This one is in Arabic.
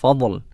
فضل.